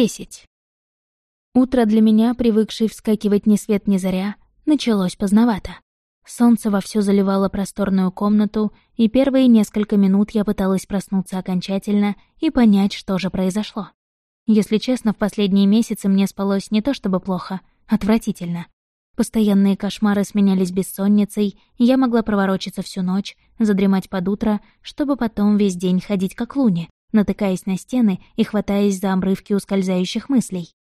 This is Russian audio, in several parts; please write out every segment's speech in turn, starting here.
Десять. Утро для меня, привыкшей вскакивать ни свет ни заря, началось поздновато. Солнце вовсю заливало просторную комнату, и первые несколько минут я пыталась проснуться окончательно и понять, что же произошло. Если честно, в последние месяцы мне спалось не то чтобы плохо, отвратительно. Постоянные кошмары сменялись бессонницей, я могла проворочиться всю ночь, задремать под утро, чтобы потом весь день ходить как луни, натыкаясь на стены и хватаясь за обрывки ускользающих мыслей.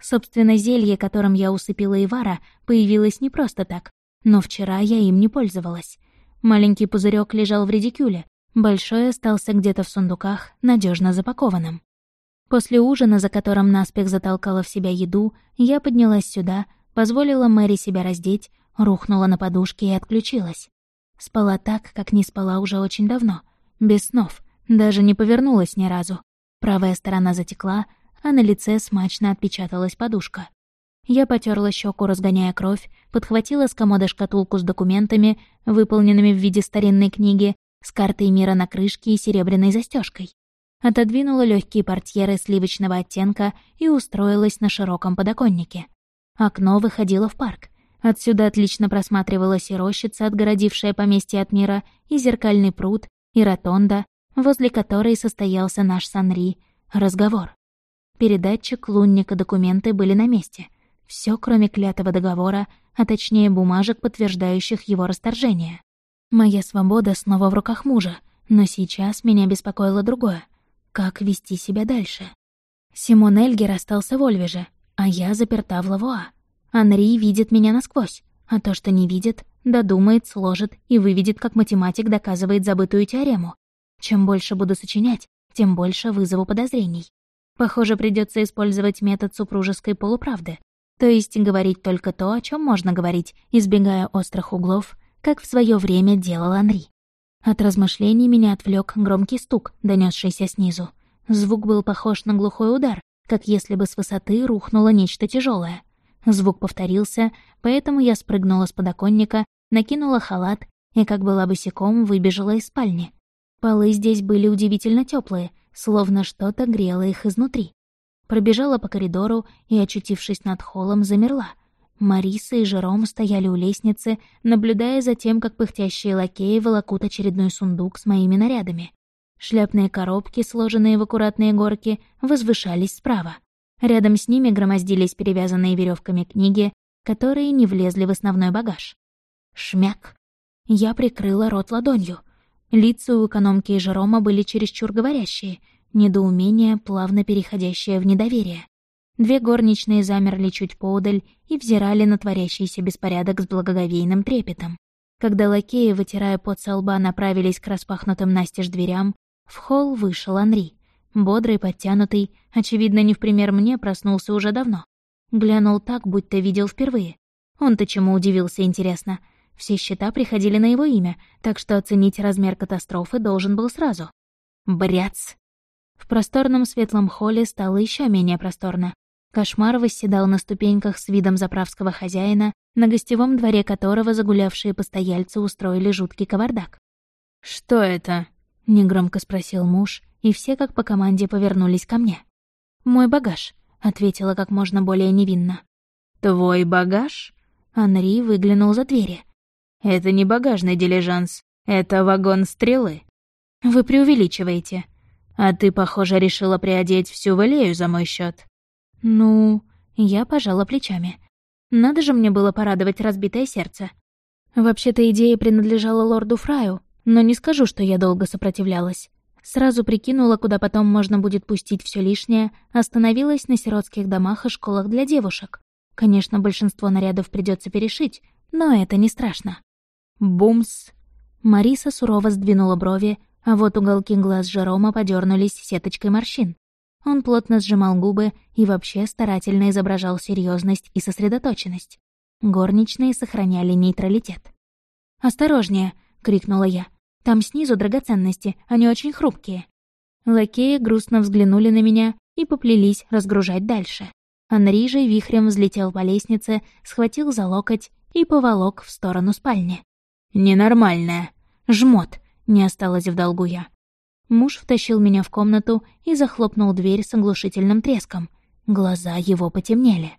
Собственно, зелье, которым я усыпила Ивара, появилось не просто так, но вчера я им не пользовалась. Маленький пузырек лежал в редикюле, большой остался где-то в сундуках, надежно запакованным. После ужина, за которым наспех затолкала в себя еду, я поднялась сюда, позволила Мэри себя раздеть, рухнула на подушке и отключилась. Спала так, как не спала уже очень давно, без снов, даже не повернулась ни разу. Правая сторона затекла, а на лице смачно отпечаталась подушка. Я потерла щеку, разгоняя кровь, подхватила с комода шкатулку с документами, выполненными в виде старинной книги, с картой мира на крышке и серебряной застежкой. Отодвинула легкие портьеры сливочного оттенка и устроилась на широком подоконнике. Окно выходило в парк. Отсюда отлично просматривалась и рощица, отгородившая поместье от мира, и зеркальный пруд, и ротонда, возле которой состоялся наш Санри, разговор. Передатчик, лунник и документы были на месте. Все, кроме клятого договора, а точнее бумажек, подтверждающих его расторжение. Моя свобода снова в руках мужа, но сейчас меня беспокоило другое. Как вести себя дальше? Симон Эльгер остался в Ольвеже, а я заперта в Лавуа. Анри видит меня насквозь, а то, что не видит, додумает, сложит и выведет, как математик доказывает забытую теорему. Чем больше буду сочинять, тем больше вызову подозрений. Похоже, придется использовать метод супружеской полуправды. То есть говорить только то, о чем можно говорить, избегая острых углов, как в свое время делал Анри. От размышлений меня отвлек громкий стук, донесшийся снизу. Звук был похож на глухой удар, как если бы с высоты рухнуло нечто тяжелое. Звук повторился, поэтому я спрыгнула с подоконника, накинула халат и, как была босиком, выбежала из спальни. Полы здесь были удивительно теплые, словно что-то грело их изнутри. Пробежала по коридору и, очутившись над холлом, замерла. Мариса и Жером стояли у лестницы, наблюдая за тем, как пыхтящие лакеи волокут очередной сундук с моими нарядами. Шляпные коробки, сложенные в аккуратные горки, возвышались справа. Рядом с ними громоздились перевязанные веревками книги, которые не влезли в основной багаж. Шмяк. Я прикрыла рот ладонью. Лица у экономки и Жерома были чересчур говорящие, недоумение, плавно переходящее в недоверие. Две горничные замерли чуть поодаль и взирали на творящийся беспорядок с благоговейным трепетом. Когда лакеи, вытирая пот со лба, направились к распахнутым настежь дверям, в холл вышел Анри. Бодрый, подтянутый, очевидно, не в пример мне, проснулся уже давно. Глянул так, будто видел впервые. Он-то чему удивился, интересно — все счета приходили на его имя, так что оценить размер катастрофы должен был сразу. Бряц! В просторном светлом холле стало еще менее просторно. Кошмар восседал на ступеньках с видом заправского хозяина, на гостевом дворе которого загулявшие постояльцы устроили жуткий кавардак. «Что это?» — негромко спросил муж, и все как по команде повернулись ко мне. «Мой багаж», — ответила как можно более невинно. «Твой багаж?» Анри выглянул за двери. Это не багажный дилижанс, это вагон стрелы. Вы преувеличиваете. А ты, похоже, решила приодеть всю Валею за мой счет. Ну, я пожала плечами. Надо же мне было порадовать разбитое сердце. Вообще-то идея принадлежала лорду Фраю, но не скажу, что я долго сопротивлялась. Сразу прикинула, куда потом можно будет пустить все лишнее, остановилась на сиротских домах и школах для девушек. Конечно, большинство нарядов придется перешить, но это не страшно. Бумс! Мариса сурово сдвинула брови, а вот уголки глаз Жерома подернулись сеточкой морщин. Он плотно сжимал губы и вообще старательно изображал серьезность и сосредоточенность. Горничные сохраняли нейтралитет. «Осторожнее!» — крикнула я. «Там снизу драгоценности, они очень хрупкие». Лакеи грустно взглянули на меня и поплелись разгружать дальше. Анри же вихрем взлетел по лестнице, схватил за локоть и поволок в сторону спальни. «Ненормальная. Жмот», — не осталось в долгу я. Муж втащил меня в комнату и захлопнул дверь с оглушительным треском. Глаза его потемнели.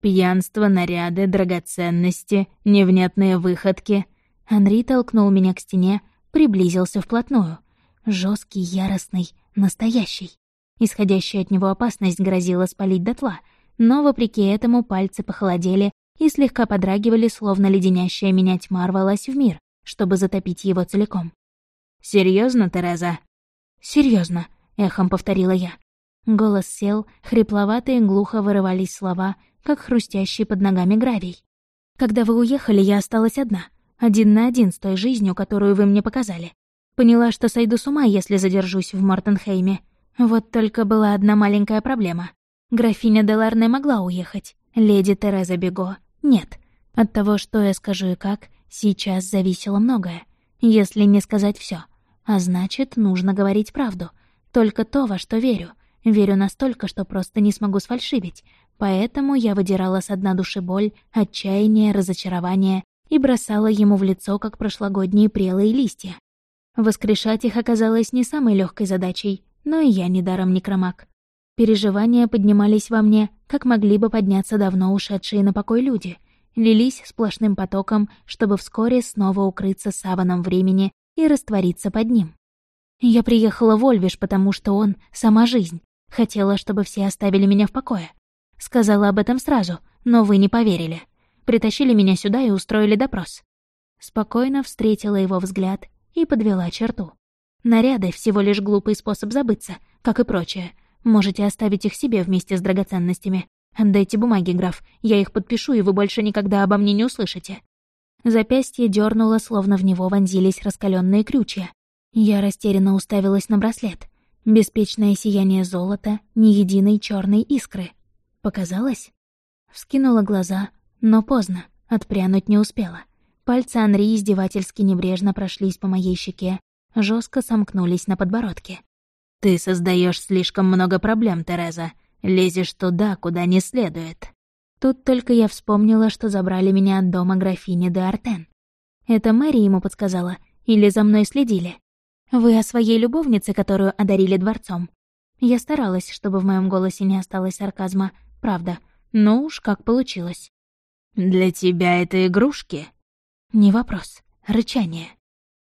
Пьянство, наряды, драгоценности, невнятные выходки. Анри толкнул меня к стене, приблизился вплотную. Жесткий, яростный, настоящий. Исходящая от него опасность грозила спалить дотла, но, вопреки этому, пальцы похолодели и слегка подрагивали, словно леденящая меня тьма рвалась в мир, чтобы затопить его целиком. Серьезно, Тереза?» Серьезно, эхом повторила я. Голос сел, хрипловатые глухо вырывались слова, как хрустящий под ногами гравий. «Когда вы уехали, я осталась одна, один на один с той жизнью, которую вы мне показали. Поняла, что сойду с ума, если задержусь в Мортенхейме. Вот только была одна маленькая проблема. Графиня Деларне могла уехать, леди Тереза Бего — нет. От того, что я скажу и как, сейчас зависело многое, если не сказать все. А значит, нужно говорить правду. Только то, во что верю. Верю настолько, что просто не смогу сфальшивить. Поэтому я выдирала с дна души боль, отчаяние, разочарование и бросала ему в лицо, как прошлогодние прелые листья. Воскрешать их оказалось не самой легкой задачей, но и я недаром некромаг. Переживания поднимались во мне, как могли бы подняться давно ушедшие на покой люди, лились сплошным потоком, чтобы вскоре снова укрыться саваном времени и раствориться под ним. Я приехала в Ольвиш, потому что он — сама жизнь. Хотела, чтобы все оставили меня в покое. Сказала об этом сразу, но вы не поверили. Притащили меня сюда и устроили допрос. Спокойно встретила его взгляд и подвела черту. Наряды — всего лишь глупый способ забыться, как и прочее. Можете оставить их себе вместе с драгоценностями. Отдайте бумаги, граф, я их подпишу, и вы больше никогда обо мне не услышите. Запястье дернуло, словно в него вонзились раскаленные крючья. Я растерянно уставилась на браслет. Беспечное сияние золота, ни единой черной искры. Показалось? Вскинула глаза, но поздно, отпрянуть не успела. Пальцы Анри издевательски небрежно прошлись по моей щеке, жестко сомкнулись на подбородке. «Ты создаешь слишком много проблем, Тереза. Лезешь туда, куда не следует». Тут только я вспомнила, что забрали меня от дома графини де Артен. Это Мэри ему подсказала, или за мной следили? Вы о своей любовнице, которую одарили дворцом. Я старалась, чтобы в моем голосе не осталось сарказма, правда, но уж как получилось. «Для тебя это игрушки?» «Не вопрос. Рычание.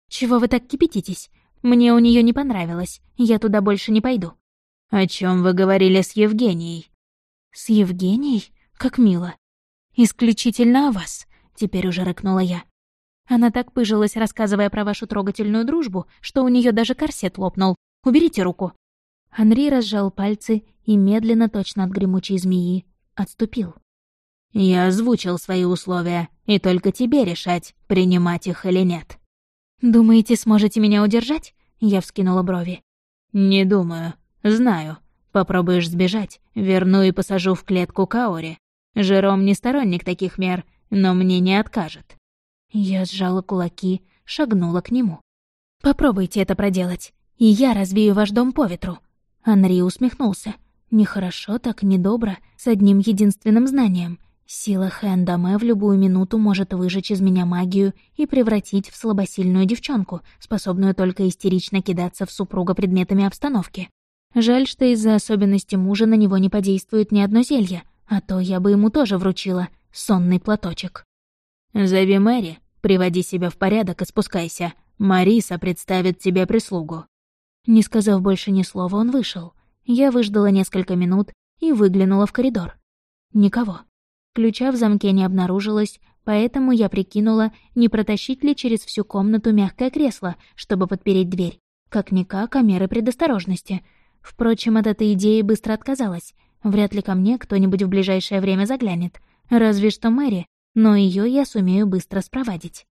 Чего вы так кипятитесь? Мне у нее не понравилось. Я туда больше не пойду». «О чем вы говорили с Евгенией?» «С Евгенией? Как мило. Исключительно о вас, теперь уже рыкнула я. Она так пыжилась, рассказывая про вашу трогательную дружбу, что у нее даже корсет лопнул. Уберите руку. Анри разжал пальцы и медленно, точно от гремучей змеи, отступил. «Я озвучил свои условия, и только тебе решать, принимать их или нет». «Думаете, сможете меня удержать?» Я вскинула брови. «Не думаю. Знаю. Попробуешь сбежать, верну и посажу в клетку Каори. Жером не сторонник таких мер, но мне не откажет. Я сжала кулаки, шагнула к нему. «Попробуйте это проделать, и я развею ваш дом по ветру». Анри усмехнулся. Нехорошо так, недобро, с одним единственным знанием. Сила Хэндаме в любую минуту может выжечь из меня магию и превратить в слабосильную девчонку, способную только истерично кидаться в супруга предметами обстановки. Жаль, что из-за особенностей мужа на него не подействует ни одно зелье, а то я бы ему тоже вручила сонный платочек. «Зови Мэри, приводи себя в порядок и спускайся. Мариса представит тебе прислугу». Не сказав больше ни слова, он вышел. Я выждала несколько минут и выглянула в коридор. Никого. Ключа в замке не обнаружилось, поэтому я прикинула, не протащить ли через всю комнату мягкое кресло, чтобы подпереть дверь. Как-никак, а меры предосторожности. Впрочем, от этой идеи быстро отказалась. Вряд ли ко мне кто-нибудь в ближайшее время заглянет. Разве что Мэри, но ее я сумею быстро спровадить.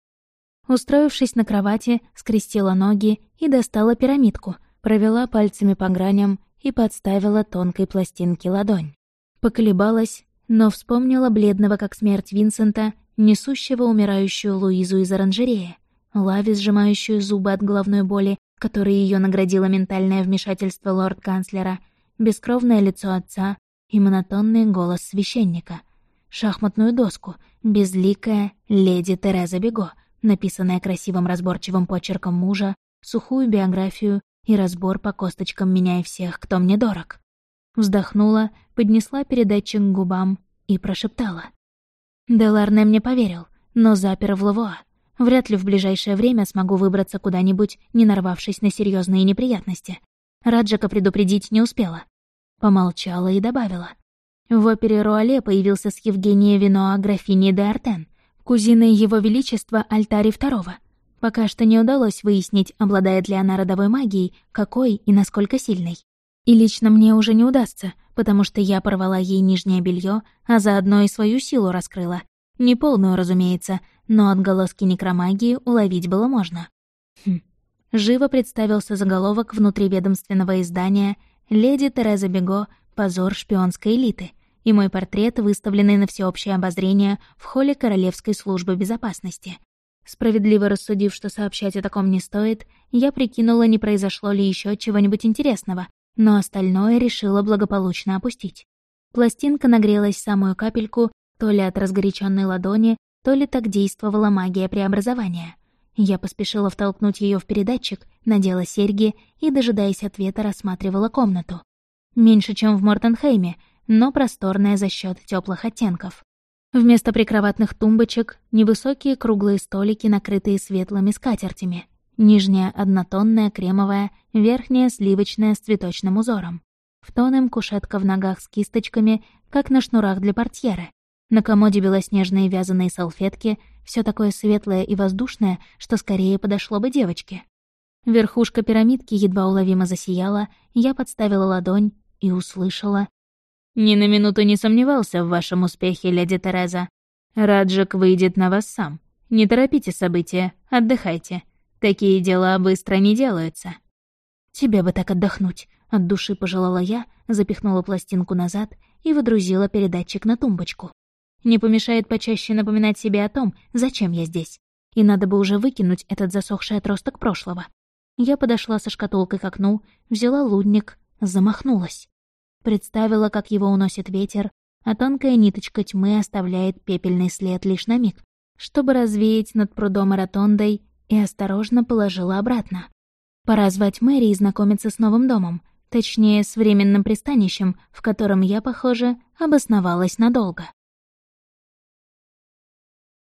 Устроившись на кровати, скрестила ноги и достала пирамидку, провела пальцами по граням и подставила тонкой пластинке ладонь. Поколебалась, но вспомнила бледного как смерть Винсента, несущего умирающую Луизу из оранжереи, Лави, сжимающую зубы от головной боли, которой ее наградило ментальное вмешательство лорд-канцлера — бескровное лицо отца и монотонный голос священника. Шахматную доску, безликая леди Тереза Бего, написанная красивым разборчивым почерком мужа, сухую биографию и разбор по косточкам меня и всех, кто мне дорог. Вздохнула, поднесла передатчик к губам и прошептала. Деларне мне поверил, но запер в Лавуа. Вряд ли в ближайшее время смогу выбраться куда-нибудь, не нарвавшись на серьезные неприятности. Раджака предупредить не успела. Помолчала и добавила. В опере Руале появился с Евгения Виноа графини де Артен, кузиной Его Величества Альтари II. Пока что не удалось выяснить, обладает ли она родовой магией, какой и насколько сильной. И лично мне уже не удастся, потому что я порвала ей нижнее белье, а заодно и свою силу раскрыла. Не полную, разумеется, но отголоски некромагии уловить было можно. Хм. Живо представился заголовок внутриведомственного издания «Леди Тереза Бего. Позор шпионской элиты», и мой портрет, выставленный на всеобщее обозрение в холле Королевской службы безопасности. Справедливо рассудив, что сообщать о таком не стоит, я прикинула, не произошло ли еще чего-нибудь интересного, но остальное решила благополучно опустить. Пластинка нагрелась самую капельку, то ли от разгоряченной ладони, то ли так действовала магия преобразования. Я поспешила втолкнуть ее в передатчик, надела серьги и, дожидаясь ответа, рассматривала комнату. Меньше, чем в Мортенхейме, но просторная за счет теплых оттенков. Вместо прикроватных тумбочек — невысокие круглые столики, накрытые светлыми скатертями. Нижняя — однотонная, кремовая, верхняя — сливочная с цветочным узором. В тон им кушетка в ногах с кисточками, как на шнурах для портьеры. На комоде белоснежные вязаные салфетки, все такое светлое и воздушное, что скорее подошло бы девочке. Верхушка пирамидки едва уловимо засияла, я подставила ладонь и услышала. «Ни на минуту не сомневался в вашем успехе, леди Тереза. Раджик выйдет на вас сам. Не торопите события, отдыхайте. Такие дела быстро не делаются». «Тебе бы так отдохнуть», — от души пожелала я, запихнула пластинку назад и выдрузила передатчик на тумбочку. Не помешает почаще напоминать себе о том, зачем я здесь. И надо бы уже выкинуть этот засохший отросток прошлого. Я подошла со шкатулкой к окну, взяла лудник, замахнулась. Представила, как его уносит ветер, а тонкая ниточка тьмы оставляет пепельный след лишь на миг, чтобы развеять над прудом и ротондой, и осторожно положила обратно. Пора звать Мэри и знакомиться с новым домом, точнее, с временным пристанищем, в котором я, похоже, обосновалась надолго.